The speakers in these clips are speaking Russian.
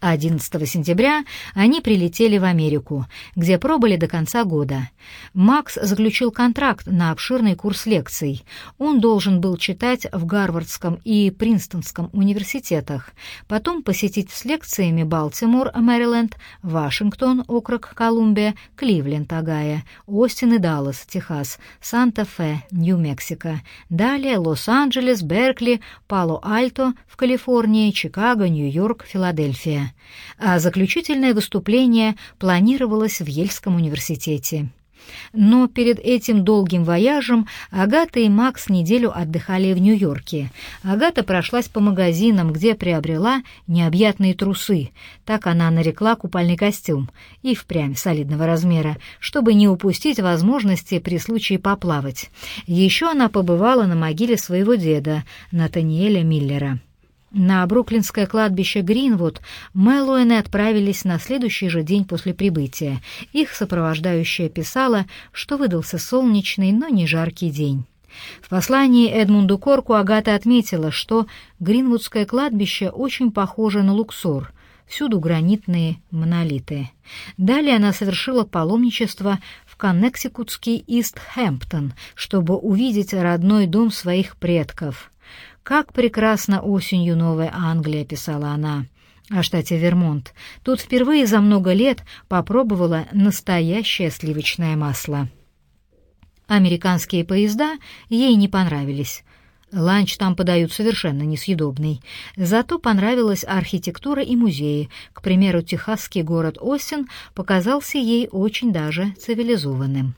11 сентября они прилетели в Америку, где пробыли до конца года. Макс заключил контракт на обширный курс лекций. Он должен был читать в Гарвардском и Принстонском университетах, потом посетить с лекциями Балтимор, Мэриленд, Вашингтон, округ Колумбия, Кливленд, Огайо, Остин и Даллас, Техас, Санта-Фе, Нью-Мексико, далее Лос-Анджелес, Беркли, Пало-Альто в Калифорнии, Чикаго, Нью-Йорк, Филадельфия а заключительное выступление планировалось в Ельском университете. Но перед этим долгим вояжем Агата и Макс неделю отдыхали в Нью-Йорке. Агата прошлась по магазинам, где приобрела необъятные трусы, так она нарекла купальный костюм, и впрямь солидного размера, чтобы не упустить возможности при случае поплавать. Еще она побывала на могиле своего деда, Натаниэля Миллера. На бруклинское кладбище Гринвуд Мэллоуэны отправились на следующий же день после прибытия. Их сопровождающая писала, что выдался солнечный, но не жаркий день. В послании Эдмунду Корку Агата отметила, что Гринвудское кладбище очень похоже на Луксор, всюду гранитные монолиты. Далее она совершила паломничество в Коннектикутский Ист-Хэмптон, чтобы увидеть родной дом своих предков — «Как прекрасна осенью Новая Англия», — писала она о штате Вермонт. Тут впервые за много лет попробовала настоящее сливочное масло. Американские поезда ей не понравились. Ланч там подают совершенно несъедобный. Зато понравилась архитектура и музеи. К примеру, техасский город Остин показался ей очень даже цивилизованным.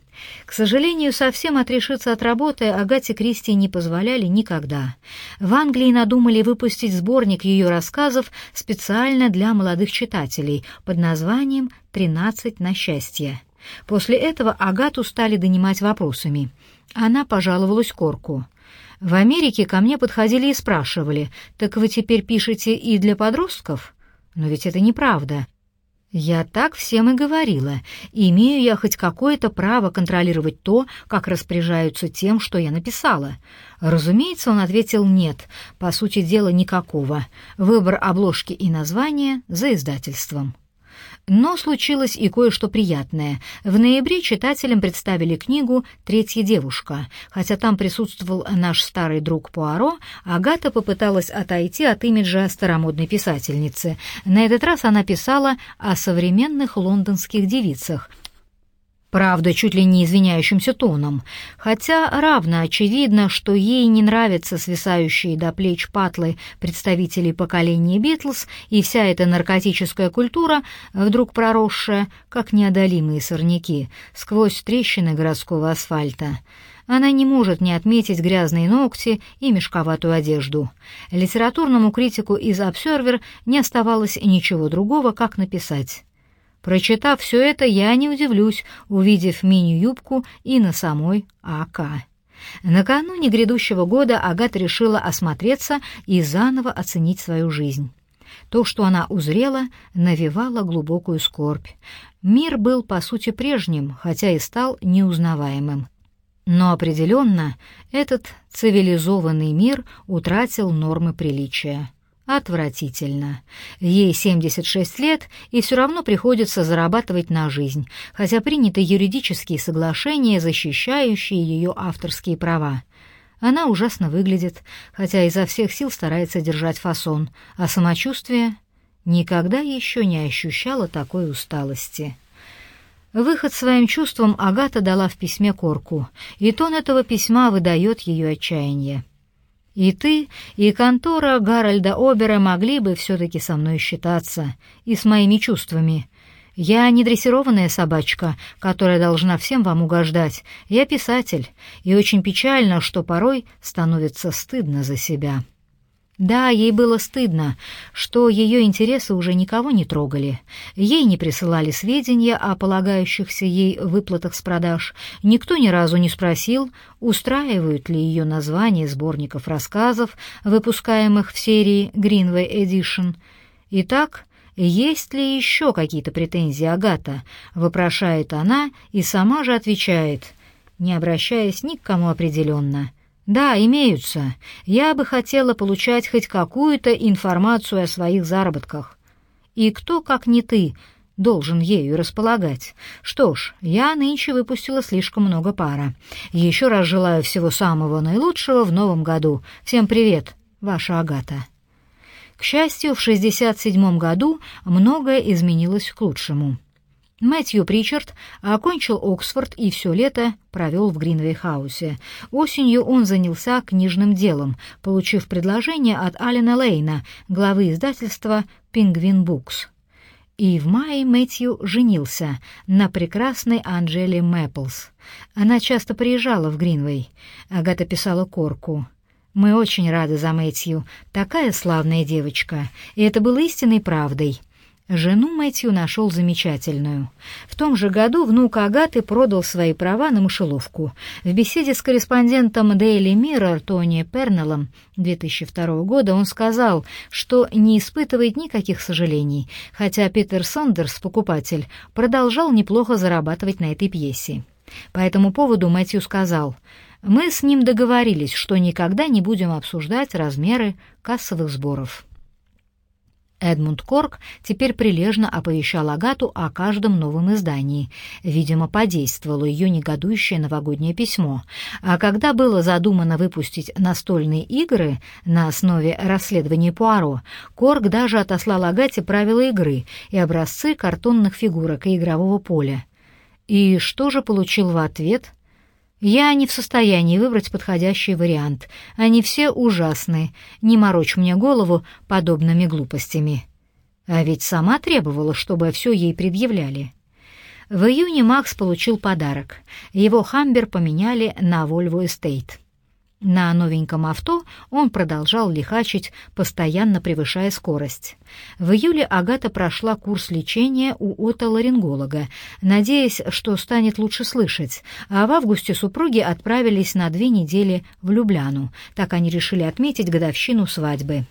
К сожалению, совсем отрешиться от работы Агате Кристи не позволяли никогда. В Англии надумали выпустить сборник ее рассказов специально для молодых читателей под названием «Тринадцать на счастье». После этого Агату стали донимать вопросами. Она пожаловалась Корку. «В Америке ко мне подходили и спрашивали, так вы теперь пишете и для подростков?» «Но ведь это неправда. Я так всем и говорила. Имею я хоть какое-то право контролировать то, как распоряжаются тем, что я написала. Разумеется, он ответил нет, по сути дела никакого. Выбор обложки и названия за издательством. Но случилось и кое-что приятное. В ноябре читателям представили книгу «Третья девушка». Хотя там присутствовал наш старый друг Пуаро, Агата попыталась отойти от имиджа старомодной писательницы. На этот раз она писала о современных лондонских девицах — правда, чуть ли не извиняющимся тоном, хотя равно очевидно, что ей не нравятся свисающие до плеч патлы представителей поколения Битлз и вся эта наркотическая культура, вдруг проросшая, как неодолимые сорняки, сквозь трещины городского асфальта. Она не может не отметить грязные ногти и мешковатую одежду. Литературному критику из «Обсервер» не оставалось ничего другого, как написать. Прочитав все это, я не удивлюсь, увидев мини-юбку и на самой АК. Накануне грядущего года Агата решила осмотреться и заново оценить свою жизнь. То, что она узрела, навевало глубокую скорбь. Мир был, по сути, прежним, хотя и стал неузнаваемым. Но определенно этот цивилизованный мир утратил нормы приличия. Отвратительно. Ей 76 лет, и все равно приходится зарабатывать на жизнь, хотя приняты юридические соглашения, защищающие ее авторские права. Она ужасно выглядит, хотя изо всех сил старается держать фасон, а самочувствие никогда еще не ощущала такой усталости. Выход своим чувствам Агата дала в письме Корку, и тон этого письма выдает ее отчаяние. И ты, и контора Гарольда Обера могли бы все-таки со мной считаться и с моими чувствами. Я не дрессированная собачка, которая должна всем вам угождать. Я писатель, и очень печально, что порой становится стыдно за себя». Да, ей было стыдно, что ее интересы уже никого не трогали. Ей не присылали сведения о полагающихся ей выплатах с продаж. Никто ни разу не спросил, устраивают ли ее названия сборников рассказов, выпускаемых в серии Greenway Edition. Итак, «Есть ли еще какие-то претензии, Агата?» — вопрошает она и сама же отвечает, не обращаясь ни к кому определенно — «Да, имеются. Я бы хотела получать хоть какую-то информацию о своих заработках». И кто, как не ты, должен ею располагать. Что ж, я нынче выпустила слишком много пара. Еще раз желаю всего самого наилучшего в новом году. Всем привет, ваша Агата. К счастью, в 67 году многое изменилось к лучшему. Мэтью Причард окончил Оксфорд и все лето провел в Гринвей-хаусе. Осенью он занялся книжным делом, получив предложение от Алина Лейна, главы издательства «Пингвин Букс». И в мае Мэтью женился на прекрасной Анжеле Мэпплс. Она часто приезжала в Гринвей. Агата писала Корку. «Мы очень рады за Мэтью. Такая славная девочка». И это было истинной правдой. Жену Мэтью нашел замечательную. В том же году внук Агаты продал свои права на мышеловку. В беседе с корреспондентом Daily Mirror Тони Пернеллом 2002 года он сказал, что не испытывает никаких сожалений, хотя Питер Сондерс, покупатель, продолжал неплохо зарабатывать на этой пьесе. По этому поводу Мэтью сказал, «Мы с ним договорились, что никогда не будем обсуждать размеры кассовых сборов». Эдмунд Корк теперь прилежно оповещал Агату о каждом новом издании. Видимо, подействовало ее негодующее новогоднее письмо. А когда было задумано выпустить настольные игры на основе расследования Пуаро, Корк даже отослал Агате правила игры и образцы картонных фигурок и игрового поля. И что же получил в ответ — я не в состоянии выбрать подходящий вариант. Они все ужасны. Не морочь мне голову подобными глупостями. А ведь сама требовала, чтобы все ей предъявляли. В июне Макс получил подарок. Его «Хамбер» поменяли на «Вольво Эстейт». На новеньком авто он продолжал лихачить, постоянно превышая скорость. В июле Агата прошла курс лечения у отоларинголога, надеясь, что станет лучше слышать, а в августе супруги отправились на две недели в Любляну, так они решили отметить годовщину свадьбы.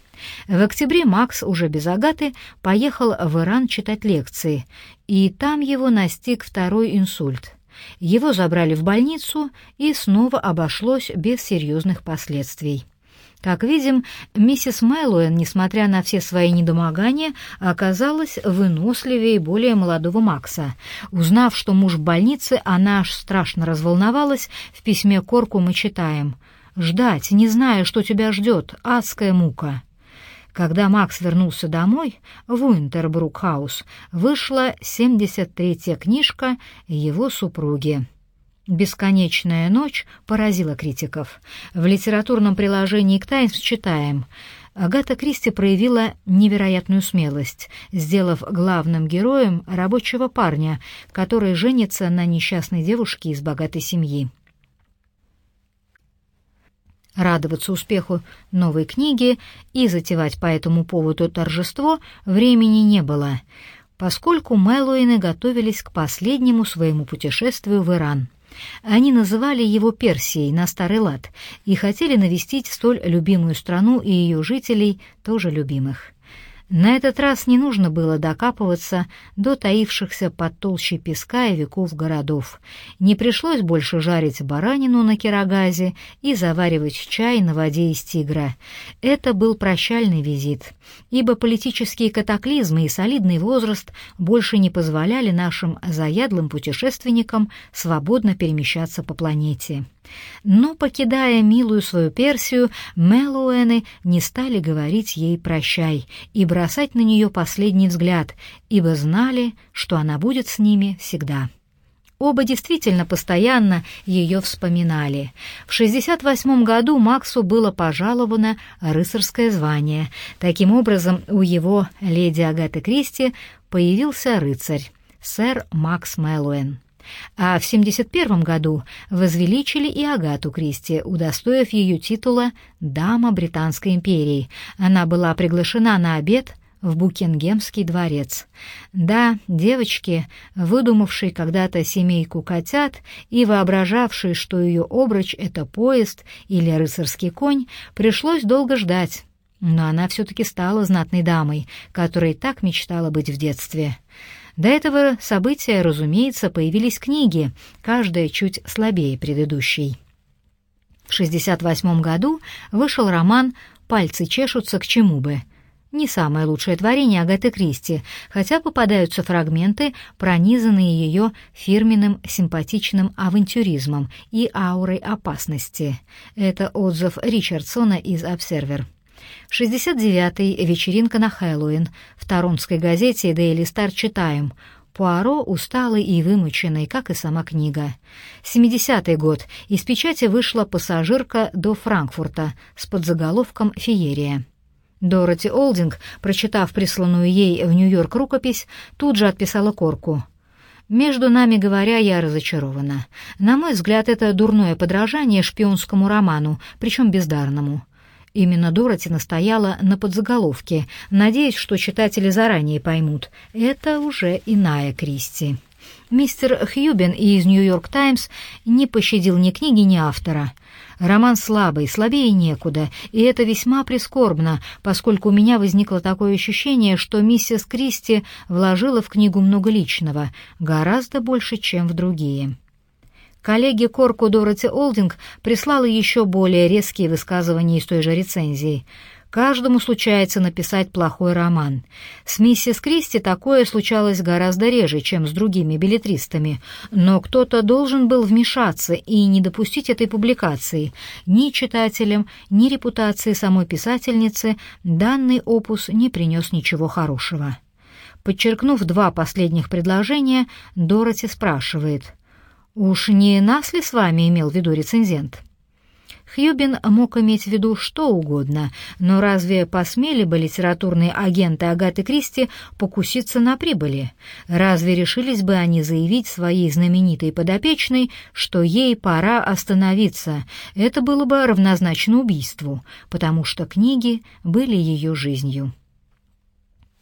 В октябре Макс, уже без Агаты, поехал в Иран читать лекции, и там его настиг второй инсульт — его забрали в больницу, и снова обошлось без серьезных последствий. Как видим, миссис Мэллоуэн, несмотря на все свои недомогания, оказалась выносливее более молодого Макса. Узнав, что муж в больнице, она аж страшно разволновалась. В письме Корку мы читаем «Ждать, не зная, что тебя ждет, адская мука». Когда Макс вернулся домой, в Уинтербрук-хаус, вышла 73-я книжка его супруги. «Бесконечная ночь» поразила критиков. В литературном приложении к «Таймс» читаем Агата Кристи проявила невероятную смелость, сделав главным героем рабочего парня, который женится на несчастной девушке из богатой семьи. Радоваться успеху новой книги и затевать по этому поводу торжество времени не было, поскольку Мэллоуины готовились к последнему своему путешествию в Иран. Они называли его Персией на старый лад и хотели навестить столь любимую страну и ее жителей, тоже любимых. На этот раз не нужно было докапываться до таившихся под толщей песка и веков городов. Не пришлось больше жарить баранину на кирогазе и заваривать чай на воде из тигра. Это был прощальный визит, ибо политические катаклизмы и солидный возраст больше не позволяли нашим заядлым путешественникам свободно перемещаться по планете. Но, покидая милую свою Персию, Мелуэны не стали говорить ей «прощай» и бросать на нее последний взгляд, ибо знали, что она будет с ними всегда. Оба действительно постоянно ее вспоминали. В 68 году Максу было пожаловано рыцарское звание. Таким образом, у его леди Агаты Кристи появился рыцарь, сэр Макс Мэллоуэн. А в 71 году возвеличили и Агату Кристи, удостоив ее титула «Дама Британской империи». Она была приглашена на обед в Букингемский дворец. Да, девочки, выдумавшие когда-то семейку котят и воображавшие, что ее обруч — это поезд или рыцарский конь, пришлось долго ждать. Но она все-таки стала знатной дамой, которой так мечтала быть в детстве. До этого события, разумеется, появились книги, каждая чуть слабее предыдущей. В 68 году вышел роман «Пальцы чешутся к чему бы». Не самое лучшее творение Агаты Кристи, хотя попадаются фрагменты, пронизанные ее фирменным симпатичным авантюризмом и аурой опасности. Это отзыв Ричардсона из «Обсервер». 69-й вечеринка на Хэллоуин. В торонской газете Daily Star читаем Пуаро усталый и вымученный, как и сама книга. 70-й год. Из печати вышла пассажирка до Франкфурта с подзаголовком «Феерия». Дороти Олдинг, прочитав присланную ей в Нью-Йорк рукопись, тут же отписала корку. Между нами говоря, я разочарована. На мой взгляд, это дурное подражание шпионскому роману, причем бездарному. Именно Дороти настояла на подзаголовке, надеясь, что читатели заранее поймут. Это уже иная Кристи. Мистер Хьюбен из «Нью-Йорк Таймс» не пощадил ни книги, ни автора. Роман слабый, слабее некуда, и это весьма прискорбно, поскольку у меня возникло такое ощущение, что миссис Кристи вложила в книгу много личного, гораздо больше, чем в другие. Коллеге Корку Дороти Олдинг прислала еще более резкие высказывания из той же рецензии. Каждому случается написать плохой роман. С миссис Кристи такое случалось гораздо реже, чем с другими билетристами, но кто-то должен был вмешаться и не допустить этой публикации. Ни читателям, ни репутации самой писательницы данный опус не принес ничего хорошего. Подчеркнув два последних предложения, Дороти спрашивает — Уж не нас ли с вами имел в виду рецензент? Хьюбин мог иметь в виду что угодно, но разве посмели бы литературные агенты Агаты Кристи покуситься на прибыли? Разве решились бы они заявить своей знаменитой подопечной, что ей пора остановиться? Это было бы равнозначно убийству, потому что книги были ее жизнью.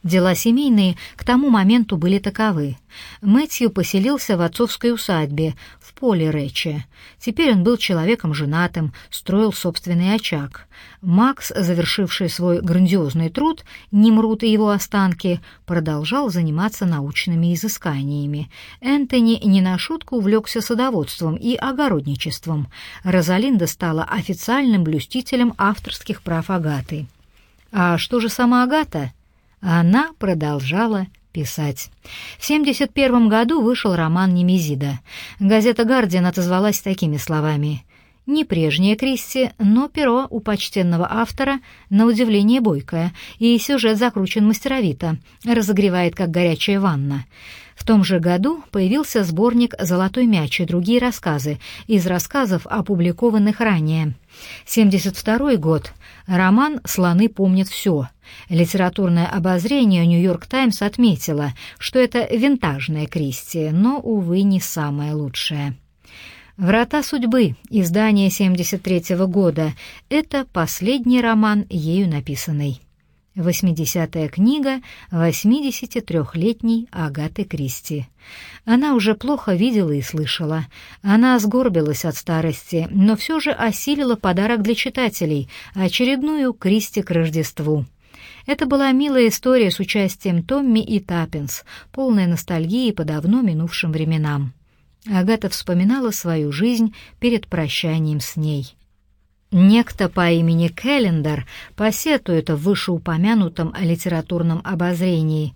Дела семейные к тому моменту были таковы. Мэтью поселился в отцовской усадьбе в поле Рэче. Теперь он был человеком женатым, строил собственный очаг. Макс, завершивший свой грандиозный труд «Немрут и его останки», продолжал заниматься научными изысканиями. Энтони не на шутку увлекся садоводством и огородничеством. Розалинда стала официальным блюстителем авторских прав Агаты. А что же сама Агата? Она продолжала писать. В 1971 году вышел роман «Немезида». Газета «Гардиан» отозвалась такими словами. Не прежняя Кристи, но перо у почтенного автора на удивление бойкое, и сюжет закручен мастеровито, разогревает, как горячая ванна. В том же году появился сборник «Золотой мяч» и другие рассказы из рассказов, опубликованных ранее. 72 год. Роман «Слоны помнят все». Литературное обозрение «Нью-Йорк Таймс» отметило, что это винтажная Кристи, но, увы, не самое лучшее. «Врата судьбы», издание 73 -го года, это последний роман, ею написанный. Восьмидесятая книга 83-летней Агаты Кристи. Она уже плохо видела и слышала. Она сгорбилась от старости, но все же осилила подарок для читателей — очередную Кристи к Рождеству. Это была милая история с участием Томми и Таппинс, полная ностальгии по давно минувшим временам. Агата вспоминала свою жизнь перед прощанием с ней. Некто по имени Келлендер посетует в вышеупомянутом литературном обозрении.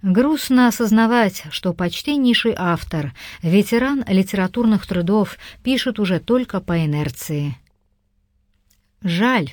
Грустно осознавать, что почтеннейший автор, ветеран литературных трудов, пишет уже только по инерции. Жаль,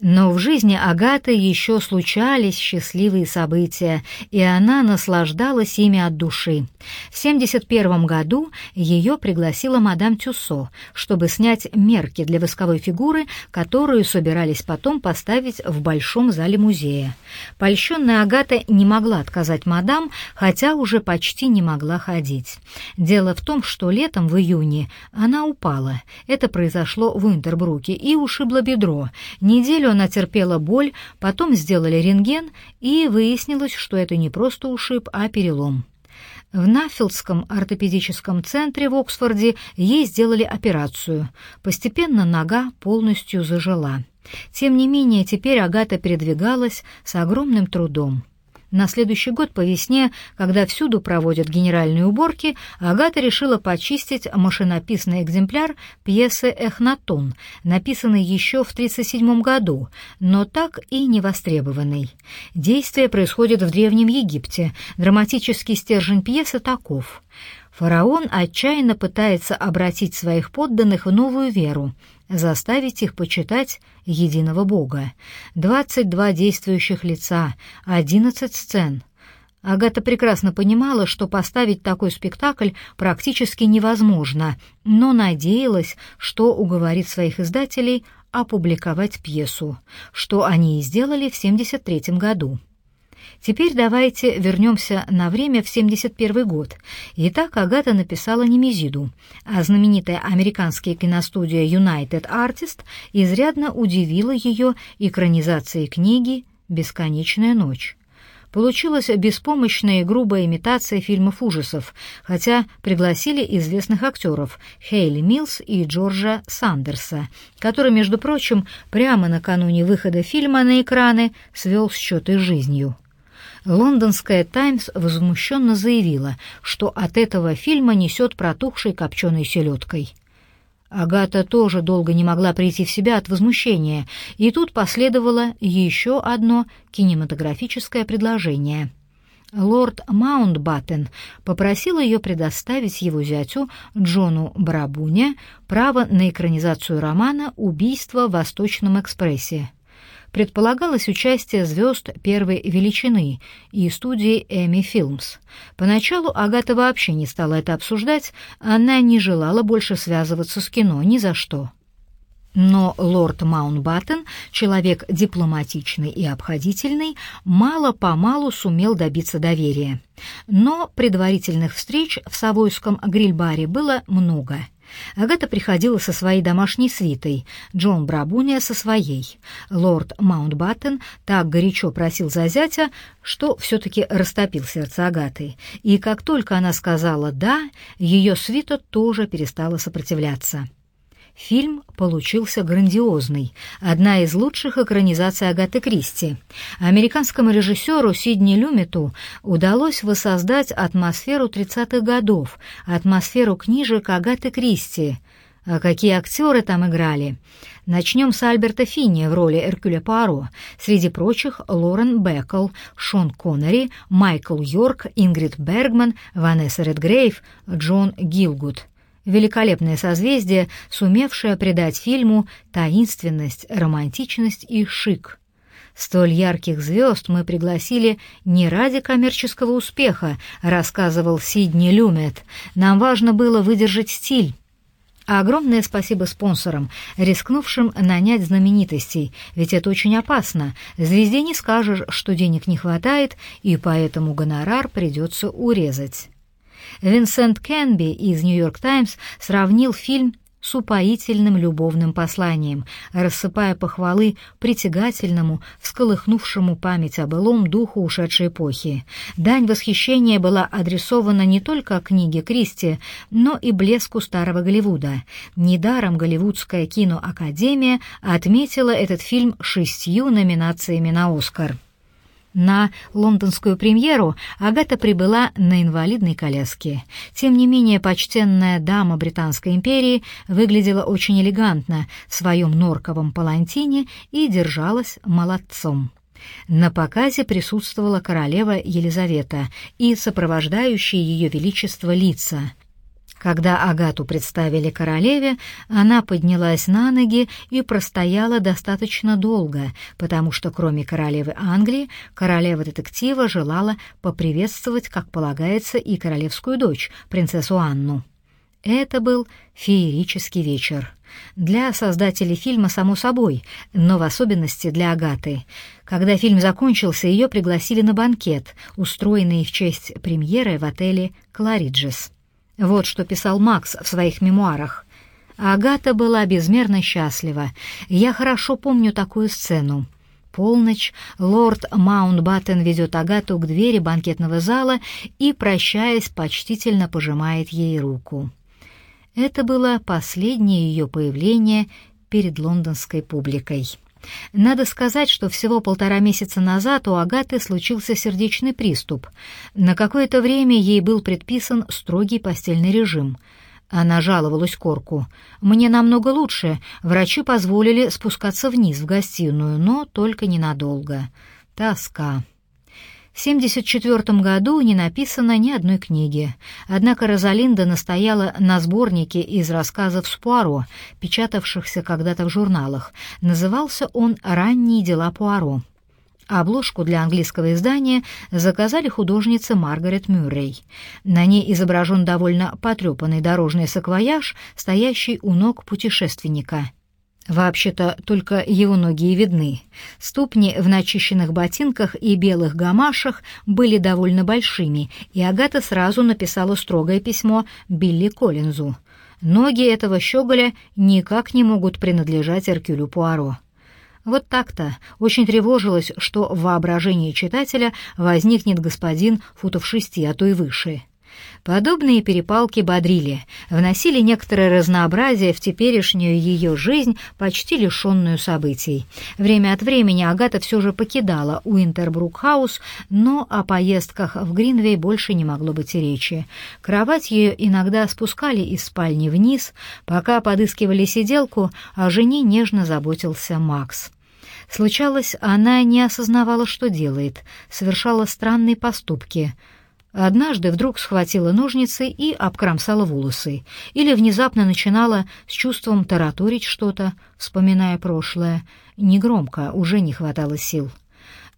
но в жизни Агаты еще случались счастливые события, и она наслаждалась ими от души. В 71 году ее пригласила мадам Тюссо, чтобы снять мерки для восковой фигуры, которую собирались потом поставить в большом зале музея. Польщенная Агата не могла отказать мадам, хотя уже почти не могла ходить. Дело в том, что летом в июне она упала. Это произошло в Интербруке и ушибла бедро. Неделю она терпела боль, потом сделали рентген, и выяснилось, что это не просто ушиб, а перелом. В Наффилдском ортопедическом центре в Оксфорде ей сделали операцию. Постепенно нога полностью зажила. Тем не менее, теперь Агата передвигалась с огромным трудом. На следующий год по весне, когда всюду проводят генеральные уборки, Агата решила почистить машинописный экземпляр пьесы «Эхнатон», написанный еще в 1937 году, но так и не востребованный. Действие происходит в Древнем Египте. Драматический стержень пьесы таков. Фараон отчаянно пытается обратить своих подданных в новую веру, заставить их почитать единого Бога. 22 действующих лица, 11 сцен. Агата прекрасно понимала, что поставить такой спектакль практически невозможно, но надеялась, что уговорит своих издателей опубликовать пьесу, что они и сделали в 1973 году. Теперь давайте вернемся на время в 71 год. Итак, Агата написала «Немезиду», а знаменитая американская киностудия United Artists изрядно удивила ее экранизацией книги «Бесконечная ночь». Получилась беспомощная и грубая имитация фильмов ужасов, хотя пригласили известных актеров Хейли Милс и Джорджа Сандерса, который, между прочим, прямо накануне выхода фильма на экраны свел счеты жизнью. Лондонская «Таймс» возмущенно заявила, что от этого фильма несет протухшей копченой селедкой. Агата тоже долго не могла прийти в себя от возмущения, и тут последовало еще одно кинематографическое предложение. Лорд Маунтбаттен попросил ее предоставить его зятю Джону Брабурну право на экранизацию романа «Убийство в Восточном экспрессе» предполагалось участие звезд первой величины и студии EMI Films. Поначалу Агата вообще не стала это обсуждать, она не желала больше связываться с кино ни за что. Но лорд Маунтбаттен, человек дипломатичный и обходительный, мало-помалу сумел добиться доверия. Но предварительных встреч в Савойском гриль-баре было много — Агата приходила со своей домашней свитой, Джон Брабурн со своей. Лорд Маунтбаттен так горячо просил за зятя, что все-таки растопил сердце Агаты. И как только она сказала «да», ее свита тоже перестала сопротивляться. Фильм получился грандиозный, одна из лучших экранизаций Агаты Кристи. Американскому режиссеру Сидни Люмету удалось воссоздать атмосферу 30-х годов, атмосферу книжек Агаты Кристи. А какие актеры там играли? Начнем с Альберта Финни в роли Эркюля Пуаро. Среди прочих Лорен Беккл, Шон Коннери, Майкл Йорк, Ингрид Бергман, Ванесса Редгрейв, Джон Гилгуд — великолепное созвездие, сумевшее придать фильму таинственность, романтичность и шик. Столь ярких звезд мы пригласили не ради коммерческого успеха, рассказывал Сидни Люмет. Нам важно было выдержать стиль. Огромное спасибо спонсорам, рискнувшим нанять знаменитостей, ведь это очень опасно. Звезде не скажешь, что денег не хватает, и поэтому гонорар придется урезать. Винсент Кенби из «Нью-Йорк Таймс» сравнил фильм с упоительным любовным посланием, рассыпая похвалы притягательному, всколыхнувшему память о былом духу ушедшей эпохи. Дань восхищения была адресована не только книге Кристи, но и блеску старого Голливуда. Недаром Голливудская киноакадемия отметила этот фильм шестью номинациями на «Оскар». На лондонскую премьеру Агата прибыла на инвалидной коляске. Тем не менее, почтенная дама Британской империи выглядела очень элегантно в своем норковом палантине и держалась молодцом. На показе присутствовала королева Елизавета и сопровождающие ее величество лица — когда Агату представили королеве, она поднялась на ноги и простояла достаточно долго, потому что кроме королевы Англии, королева детектива желала поприветствовать, как полагается, и королевскую дочь, принцессу Анну. Это был феерический вечер. Для создателей фильма, само собой, но в особенности для Агаты. Когда фильм закончился, ее пригласили на банкет, устроенный в честь премьеры в отеле «Клариджес». Вот что писал Макс в своих мемуарах. Агата была безмерно счастлива. Я хорошо помню такую сцену. Полночь, лорд Маунтбаттен ведет Агату к двери банкетного зала и, прощаясь, почтительно пожимает ей руку. Это было последнее ее появление перед лондонской публикой. Надо сказать, что всего полтора месяца назад у Агаты случился сердечный приступ. На какое-то время ей был предписан строгий постельный режим. Она жаловалась Корку. «Мне намного лучше. Врачи позволили спускаться вниз в гостиную, но только ненадолго. Тоска». В 1974 году не написано ни одной книги, однако Розалинда настояла на сборнике из рассказов с Пуаро, печатавшихся когда-то в журналах. Назывался он «Ранние дела Пуаро». Обложку для английского издания заказали художнице Маргарет Мюррей. На ней изображен довольно потрепанный дорожный саквояж, стоящий у ног путешественника — Вообще-то только его ноги и видны. Ступни в начищенных ботинках и белых гамашах были довольно большими, и Агата сразу написала строгое письмо Билли Коллинзу. Ноги этого щеголя никак не могут принадлежать Эркюлю Пуаро. Вот так-то очень тревожилась, что в воображении читателя возникнет господин футов шести, а то и выше — Подобные перепалки бодрили, вносили некоторое разнообразие в теперешнюю ее жизнь, почти лишенную событий. Время от времени Агата все же покидала Уинтербрук-хаус, но о поездках в Гринвей больше не могло быть и речи. Кровать ее иногда спускали из спальни вниз, пока подыскивали сиделку, о жене нежно заботился Макс. Случалось, она не осознавала, что делает, совершала странные поступки — Однажды вдруг схватила ножницы и обкромсала волосы, или внезапно начинала с чувством тараторить что-то, вспоминая прошлое. Негромко, уже не хватало сил.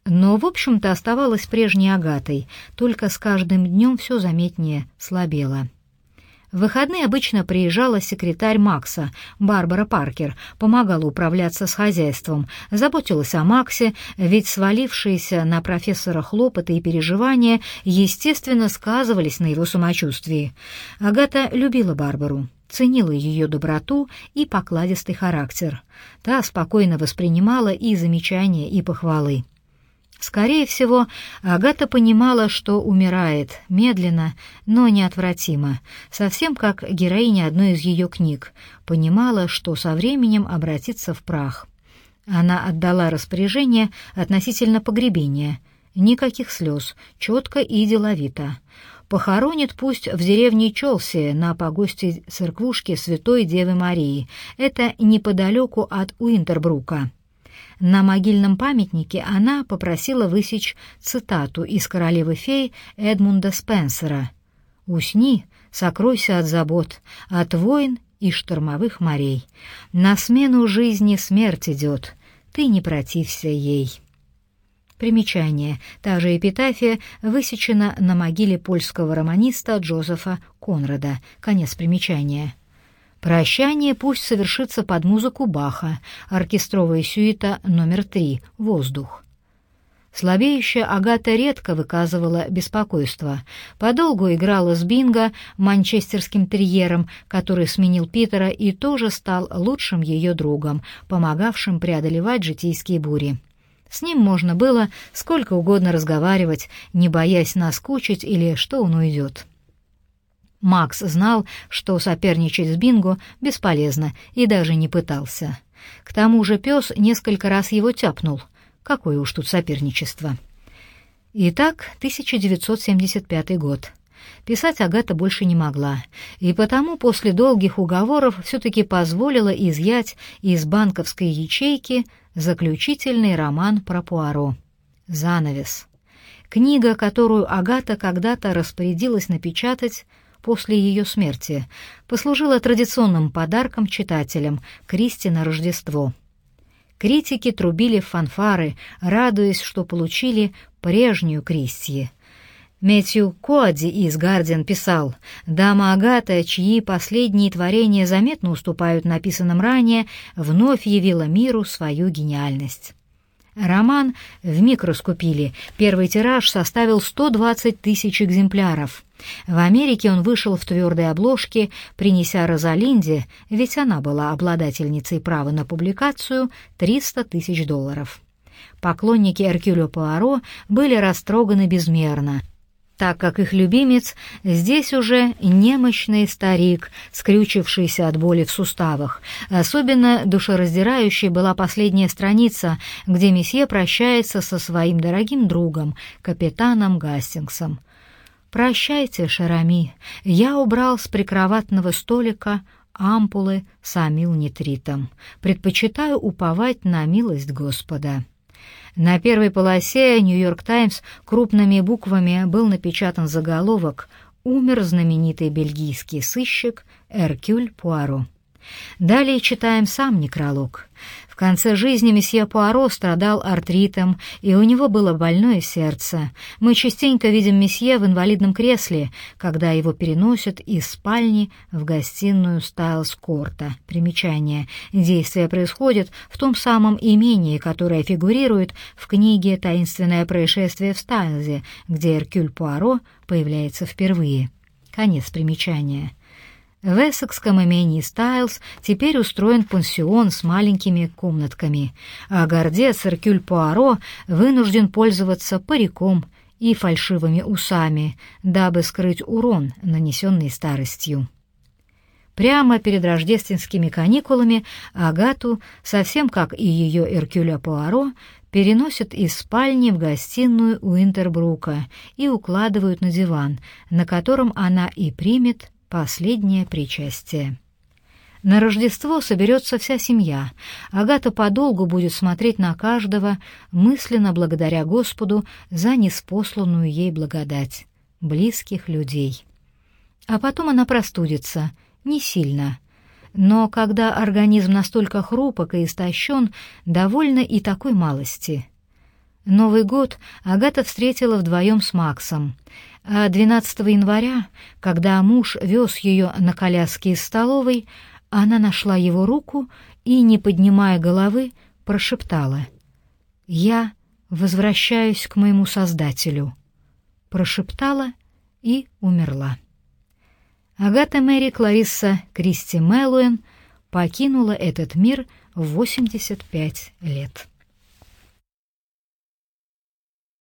Но, в общем-то, оставалась прежней Агатой, только с каждым днем все заметнее слабела. В выходные обычно приезжала секретарь Макса, Барбара Паркер, помогала управляться с хозяйством, заботилась о Максе, ведь свалившиеся на профессора хлопоты и переживания, естественно, сказывались на его самочувствии. Агата любила Барбару ценила ее доброту и покладистый характер. Та спокойно воспринимала и замечания, и похвалы. Скорее всего, Агата понимала, что умирает, медленно, но неотвратимо, совсем как героиня одной из ее книг, понимала, что со временем обратится в прах. Она отдала распоряжение относительно погребения. Никаких слез, четко и деловито. Похоронит пусть в деревне Челси на погосте церквушки Святой Девы Марии. Это неподалеку от Уинтербрука. На могильном памятнике она попросила высечь цитату из «Королевы-фей» Эдмунда Спенсера «Усни, сокройся от забот, от войн и штормовых морей. На смену жизни смерть идет, ты не протився ей». Примечание. Та же эпитафия высечена на могиле польского романиста Джозефа Конрада. Конец примечания. Прощание пусть совершится под музыку Баха, оркестровая сюита номер три «Воздух». Слабеющая Агата редко выказывала беспокойство. Подолгу играла с Бинго, манчестерским терьером, который сменил Питера и тоже стал лучшим ее другом, помогавшим преодолевать житейские бури. С ним можно было сколько угодно разговаривать, не боясь наскучить или что он уйдет. Макс знал, что соперничать с Бинго бесполезно, и даже не пытался. К тому же пес несколько раз его тяпнул. Какое уж тут соперничество. Итак, 1975 год. Писать Агата больше не могла, и потому после долгих уговоров все-таки позволила изъять из банковской ячейки заключительный роман про Пуаро. «Занавес». Книга, которую Агата когда-то распорядилась напечатать, после ее смерти, послужила традиционным подарком читателям Кристи на Рождество. Критики трубили фанфары, радуясь, что получили прежнюю Кристи. Мэтью Коади из «Гардиан» писал, «Дама Агата, чьи последние творения заметно уступают написанным ранее, вновь явила миру свою гениальность». Роман вмиг раскупили. Первый тираж составил 120 тысяч экземпляров. В Америке он вышел в твердой обложке, принеся Розалинде, ведь она была обладательницей права на публикацию, 300 тысяч долларов. Поклонники Эркюля Пуаро были растроганы безмерно. так как их любимец здесь уже немощный старик, скрючившийся от боли в суставах. Особенно душераздирающей была последняя страница, где месье прощается со своим дорогим другом, капитаном Гастингсом. «Прощайте, Шарами, я убрал с прикроватного столика ампулы с амилнитритом. Предпочитаю уповать на милость Господа». На первой полосе «Нью-Йорк Таймс» крупными буквами был напечатан заголовок «Умер знаменитый бельгийский сыщик Эркюль Пуаро». Далее читаем сам некролог. В конце жизни месье Пуаро страдал артритом, и у него было больное сердце. Мы частенько видим месье в инвалидном кресле, когда его переносят из спальни в гостиную Стайлс-Корта. Примечание. Действие происходит в том самом имении, которое фигурирует в книге «Таинственное происшествие в Стайлзе», где Эркюль Пуаро появляется впервые. Конец примечания. В эссекском имении Стайлс теперь устроен пансион с маленькими комнатками, а гордец Эркюль Пуаро вынужден пользоваться париком и фальшивыми усами, дабы скрыть урон, нанесенный старостью. Прямо перед рождественскими каникулами Агату, совсем как и ее Эркюля Пуаро, переносят из спальни в гостиную Уинтербрука и укладывают на диван, на котором она и примет Последнее причастие. На Рождество соберется вся семья. Агата подолгу будет смотреть на каждого, мысленно благодаря Господу за неспосланную ей благодать, близких людей. А потом она простудится, не сильно. Но когда организм настолько хрупок и истощен, довольно и такой малости. Новый год Агата встретила вдвоем с Максом — а 12 января, когда муж вез ее на коляске из столовой, она нашла его руку и, не поднимая головы, прошептала «Я возвращаюсь к моему Создателю». Прошептала и умерла. Агата Мэри Кларисса Кристи Мэллоуэн покинула этот мир в 85 лет.